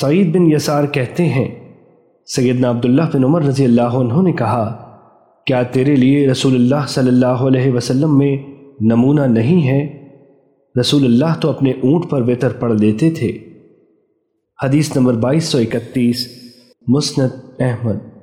سعید بن یسار کہتے ہیں، سیدنا عبداللہ بن عمر رضی اللہ عنہ نے کہا، کیا تیرے لیے رسول اللہ صلی اللہ علیہ وسلم میں نمونہ نہیں ہے؟ رسول اللہ تو اپنے اونٹ پر وطر پڑھ لیتے تھے۔ حدیث نمبر بائیس سو اکتیس، مسند احمد۔